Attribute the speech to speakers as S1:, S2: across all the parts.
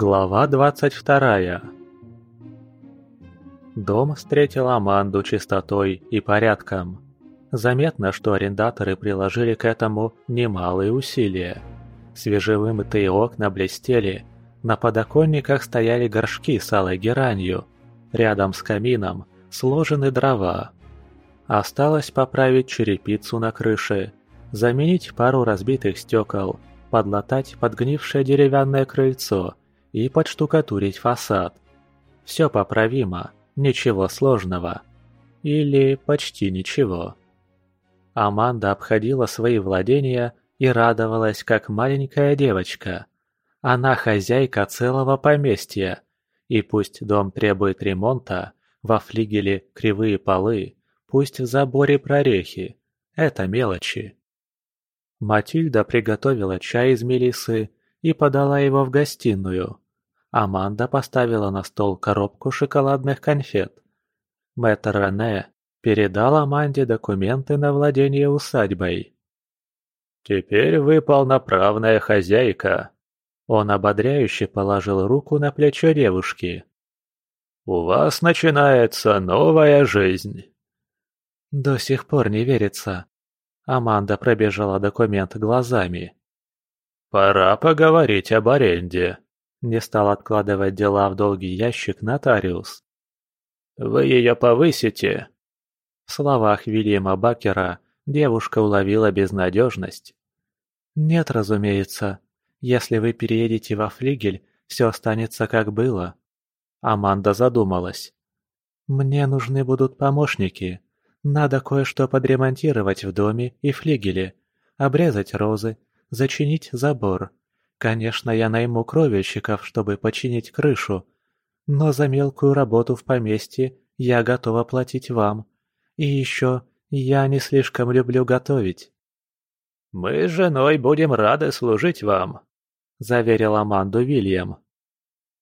S1: Глава двадцать вторая Дом встретил Аманду чистотой и порядком. Заметно, что арендаторы приложили к этому немалые усилия. Свежевымытые окна блестели, на подоконниках стояли горшки с алой геранью, рядом с камином сложены дрова. Осталось поправить черепицу на крыше, заменить пару разбитых стекол, подлатать подгнившее деревянное крыльцо и подштукатурить фасад. Все поправимо, ничего сложного. Или почти ничего. Аманда обходила свои владения и радовалась, как маленькая девочка. Она хозяйка целого поместья. И пусть дом требует ремонта, во флигеле кривые полы, пусть в заборе прорехи. Это мелочи. Матильда приготовила чай из мелисы и подала его в гостиную. Аманда поставила на стол коробку шоколадных конфет. Мэтр Рене передал Аманде документы на владение усадьбой. «Теперь вы полноправная хозяйка». Он ободряюще положил руку на плечо девушки. «У вас начинается новая жизнь». До сих пор не верится. Аманда пробежала документ глазами. «Пора поговорить об аренде», — не стал откладывать дела в долгий ящик нотариус. «Вы ее повысите?» В словах Вильяма Бакера девушка уловила безнадежность. «Нет, разумеется. Если вы переедете во флигель, все останется как было». Аманда задумалась. «Мне нужны будут помощники. Надо кое-что подремонтировать в доме и флигеле, обрезать розы, зачинить забор. Конечно, я найму кровельщиков, чтобы починить крышу. Но за мелкую работу в поместье я готова платить вам. И еще я не слишком люблю готовить. «Мы с женой будем рады служить вам», — заверил Аманду Вильям.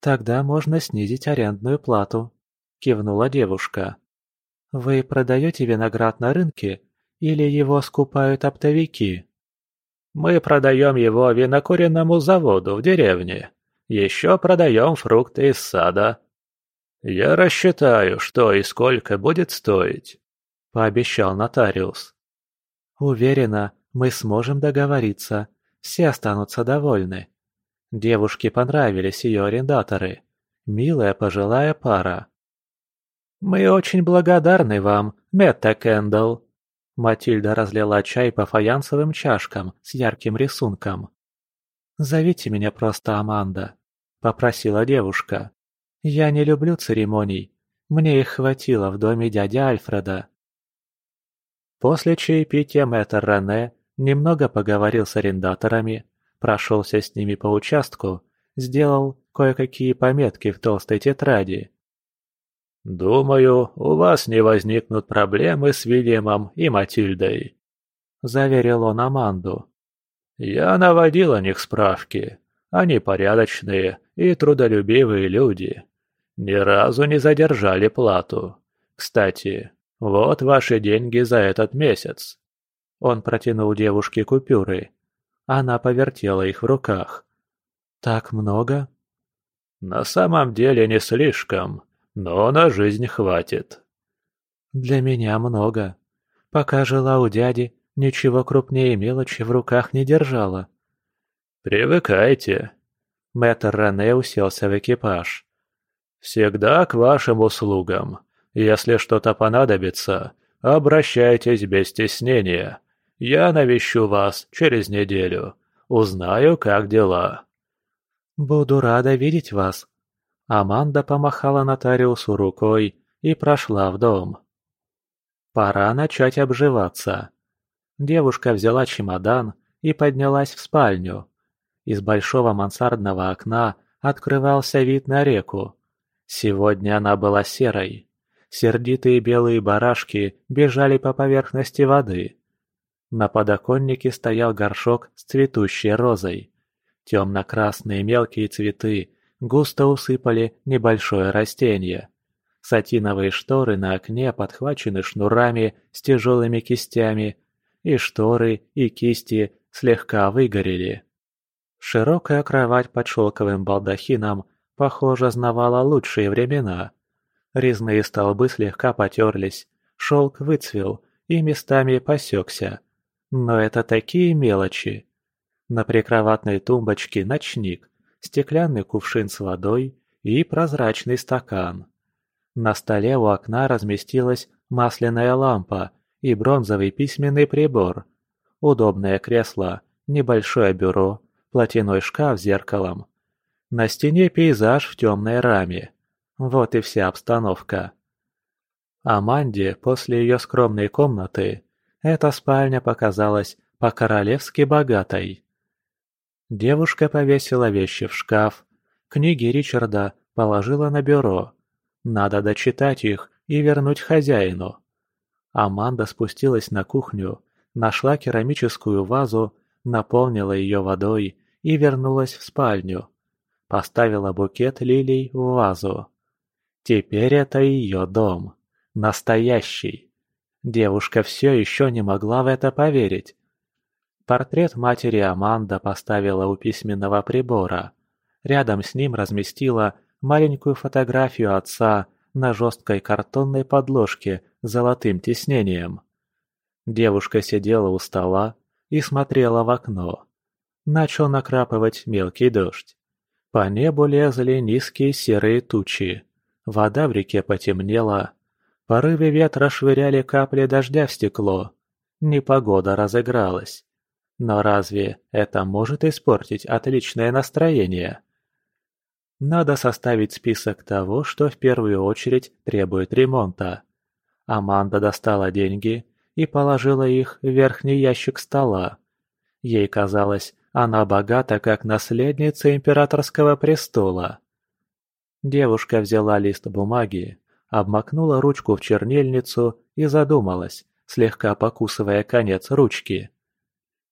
S1: «Тогда можно снизить арендную плату», — кивнула девушка. «Вы продаете виноград на рынке или его скупают оптовики?» «Мы продаем его винокуренному заводу в деревне. Еще продаем фрукты из сада. Я рассчитаю, что и сколько будет стоить», — пообещал нотариус. «Уверена, мы сможем договориться, все останутся довольны. Девушке понравились ее арендаторы. Милая пожилая пара. «Мы очень благодарны вам, Метта Кэндалл!» Матильда разлила чай по фаянсовым чашкам с ярким рисунком. «Зовите меня просто Аманда», — попросила девушка. «Я не люблю церемоний. Мне их хватило в доме дяди Альфреда». После чаепития мэтр Рене Немного поговорил с арендаторами, прошелся с ними по участку, сделал кое-какие пометки в толстой тетради. «Думаю, у вас не возникнут проблемы с Вильямом и Матильдой», — заверил он Аманду. «Я наводил о них справки. Они порядочные и трудолюбивые люди. Ни разу не задержали плату. Кстати, вот ваши деньги за этот месяц. Он протянул девушке купюры. Она повертела их в руках. «Так много?» «На самом деле не слишком, но на жизнь хватит». «Для меня много. Пока жила у дяди, ничего крупнее мелочи в руках не держала». «Привыкайте». Мэтр Рене уселся в экипаж. «Всегда к вашим услугам. Если что-то понадобится, обращайтесь без стеснения. Я навещу вас через неделю. Узнаю, как дела». «Буду рада видеть вас». Аманда помахала нотариусу рукой и прошла в дом. Пора начать обживаться. Девушка взяла чемодан и поднялась в спальню. Из большого мансардного окна открывался вид на реку. Сегодня она была серой. Сердитые белые барашки бежали по поверхности воды. На подоконнике стоял горшок с цветущей розой. Темно-красные мелкие цветы густо усыпали небольшое растение. Сатиновые шторы на окне подхвачены шнурами с тяжелыми кистями, и шторы, и кисти слегка выгорели. Широкая кровать под шелковым балдахином, похоже, знавала лучшие времена. Резные столбы слегка потерлись, шелк выцвел и местами посекся. Но это такие мелочи. На прикроватной тумбочке ночник, стеклянный кувшин с водой и прозрачный стакан. На столе у окна разместилась масляная лампа и бронзовый письменный прибор. Удобное кресло, небольшое бюро, платяной шкаф с зеркалом. На стене пейзаж в темной раме. Вот и вся обстановка. Аманде после ее скромной комнаты эта спальня показалась по-королевски богатой. Девушка повесила вещи в шкаф, книги Ричарда положила на бюро. Надо дочитать их и вернуть хозяину. Аманда спустилась на кухню, нашла керамическую вазу, наполнила ее водой и вернулась в спальню. Поставила букет лилий в вазу. Теперь это ее дом. Настоящий. Девушка все еще не могла в это поверить. Портрет матери Аманда поставила у письменного прибора. Рядом с ним разместила маленькую фотографию отца на жесткой картонной подложке с золотым тиснением. Девушка сидела у стола и смотрела в окно. Начал накрапывать мелкий дождь. По небу лезли низкие серые тучи. Вода в реке потемнела. Порывы ветра швыряли капли дождя в стекло. Непогода разыгралась. Но разве это может испортить отличное настроение? Надо составить список того, что в первую очередь требует ремонта. Аманда достала деньги и положила их в верхний ящик стола. Ей казалось, она богата, как наследница императорского престола. Девушка взяла лист бумаги, обмакнула ручку в чернильницу и задумалась, слегка покусывая конец ручки.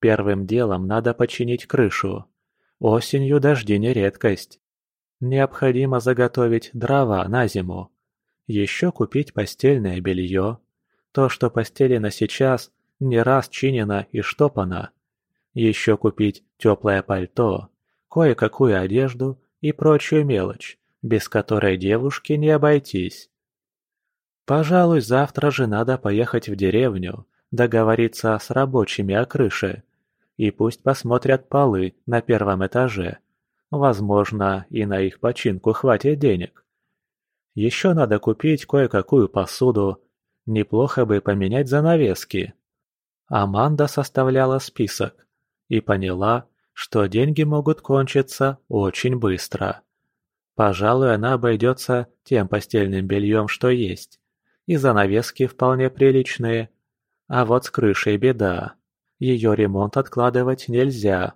S1: Первым делом надо починить крышу. Осенью дожди не редкость. Необходимо заготовить дрова на зиму. Еще купить постельное белье. То, что постелено сейчас, не раз чинено и штопано. Еще купить теплое пальто, кое-какую одежду и прочую мелочь, без которой девушке не обойтись. Пожалуй, завтра же надо поехать в деревню, договориться с рабочими о крыше. И пусть посмотрят полы на первом этаже. Возможно, и на их починку хватит денег. Еще надо купить кое-какую посуду. Неплохо бы поменять занавески. Аманда составляла список и поняла, что деньги могут кончиться очень быстро. Пожалуй, она обойдется тем постельным бельем, что есть. И занавески вполне приличные. А вот с крышей беда. Ее ремонт откладывать нельзя.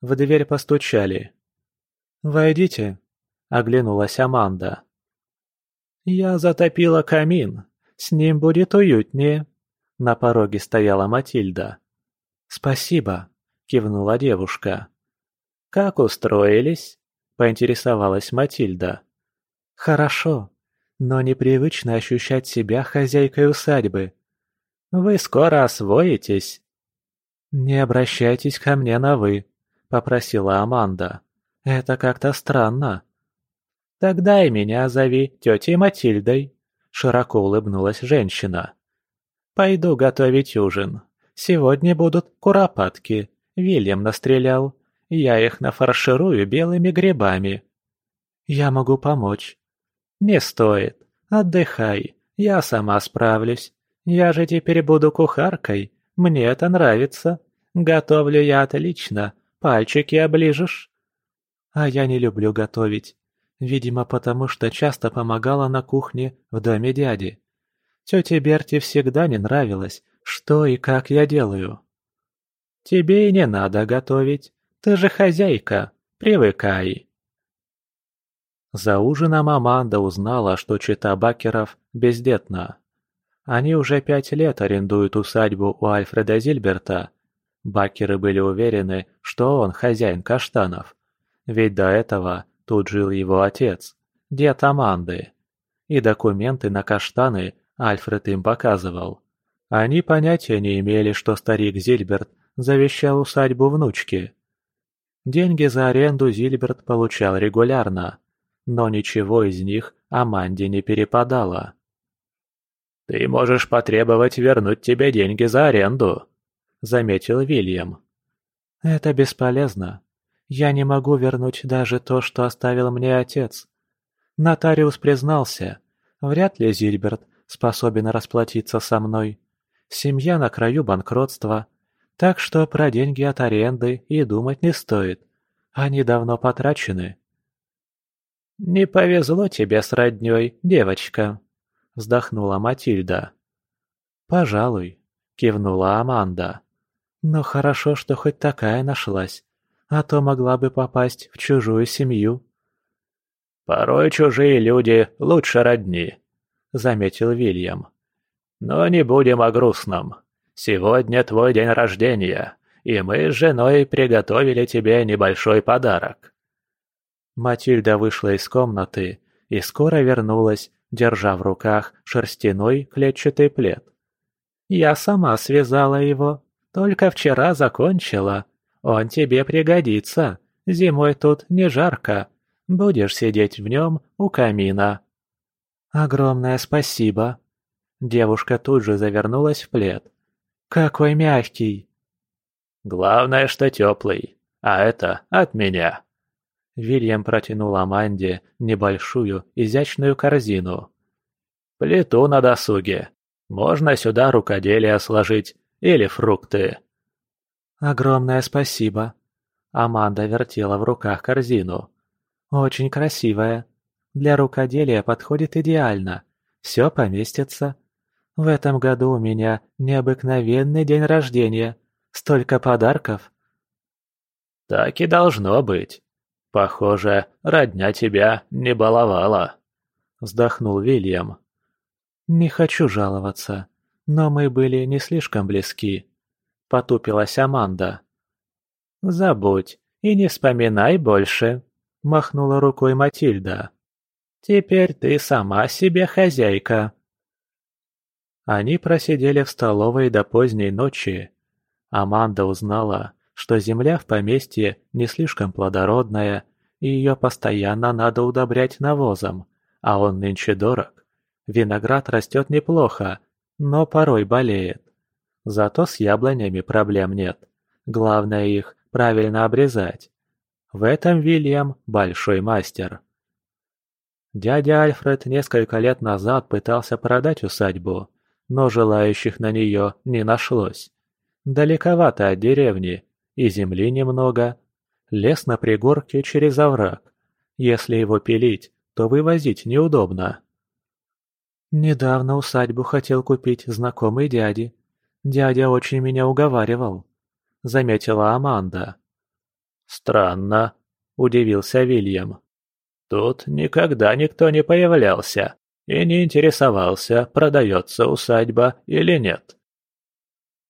S1: В дверь постучали. «Войдите», — оглянулась Аманда. «Я затопила камин. С ним будет уютнее». На пороге стояла Матильда. «Спасибо», — кивнула девушка. «Как устроились?» — поинтересовалась Матильда. «Хорошо, но непривычно ощущать себя хозяйкой усадьбы. Вы скоро освоитесь». «Не обращайтесь ко мне на «вы», — попросила Аманда. «Это как-то странно». «Тогда и меня зови тетей Матильдой», — широко улыбнулась женщина. «Пойду готовить ужин. Сегодня будут куропатки. Вильям настрелял. Я их нафарширую белыми грибами». «Я могу помочь». «Не стоит. Отдыхай. Я сама справлюсь. Я же теперь буду кухаркой. Мне это нравится. Готовлю я отлично. Пальчики оближешь». «А я не люблю готовить. Видимо, потому что часто помогала на кухне в доме дяди. Тете Берти всегда не нравилось, что и как я делаю. Тебе и не надо готовить. Ты же хозяйка. Привыкай. За ужином Аманда узнала, что чита Бакеров бездетна. Они уже пять лет арендуют усадьбу у Альфреда Зильберта. Бакеры были уверены, что он хозяин каштанов. Ведь до этого тут жил его отец, дед Аманды. И документы на каштаны Альфред им показывал. Они понятия не имели, что старик Зильберт завещал усадьбу внучке. Деньги за аренду Зильберт получал регулярно, но ничего из них Аманде не перепадало. «Ты можешь потребовать вернуть тебе деньги за аренду», — заметил Вильям. «Это бесполезно. Я не могу вернуть даже то, что оставил мне отец. Нотариус признался, вряд ли Зильберт способен расплатиться со мной. Семья на краю банкротства, так что про деньги от аренды и думать не стоит. Они давно потрачены». «Не повезло тебе с роднёй, девочка», — вздохнула Матильда. «Пожалуй», — кивнула Аманда. «Но хорошо, что хоть такая нашлась, а то могла бы попасть в чужую семью».
S2: «Порой чужие люди лучше родни», — заметил Вильям. «Но не будем о грустном. Сегодня твой день рождения, и мы с женой приготовили тебе небольшой подарок».
S1: Матильда вышла из комнаты и скоро вернулась, держа в руках шерстяной клетчатый плед. «Я сама связала его, только вчера закончила. Он тебе пригодится, зимой тут не жарко, будешь сидеть в нем у камина». «Огромное спасибо!» Девушка тут же завернулась в плед. «Какой мягкий!»
S2: «Главное, что теплый, а это от меня!»
S1: Вильям протянул Аманде небольшую, изящную корзину.
S2: «Плиту на досуге. Можно сюда рукоделие сложить или фрукты».
S1: «Огромное спасибо». Аманда вертела в руках корзину. «Очень красивая. Для рукоделия подходит идеально. Все поместится. В этом году у меня необыкновенный день рождения. Столько подарков».
S2: «Так и должно быть», «Похоже, родня тебя не баловала», — вздохнул Вильям.
S1: «Не хочу жаловаться, но мы были не слишком близки», — потупилась Аманда.
S2: «Забудь и не вспоминай больше», — махнула рукой Матильда. «Теперь ты сама себе хозяйка».
S1: Они просидели в столовой до поздней ночи. Аманда узнала, что земля в поместье не слишком плодородная, и ее постоянно надо удобрять навозом, а он нынче дорог. Виноград растет неплохо, но порой болеет. Зато с яблонями проблем нет. Главное их правильно обрезать. В этом Вильям большой мастер. Дядя Альфред несколько лет назад пытался продать усадьбу, но желающих на нее не нашлось. Далековато от деревни, и земли немного. Лес на пригорке через овраг. Если его пилить, то вывозить неудобно. Недавно усадьбу хотел купить знакомый дяди. Дядя очень меня уговаривал, заметила Аманда.
S2: Странно, удивился Вильям. Тут никогда никто не появлялся и не интересовался, продается усадьба или нет.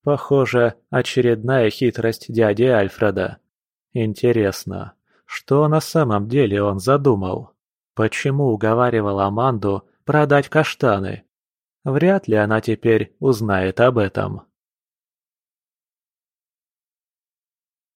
S1: Похоже, очередная хитрость дяди Альфреда. Интересно, что на самом деле он задумал? Почему уговаривал Аманду продать каштаны? Вряд ли она теперь узнает об этом.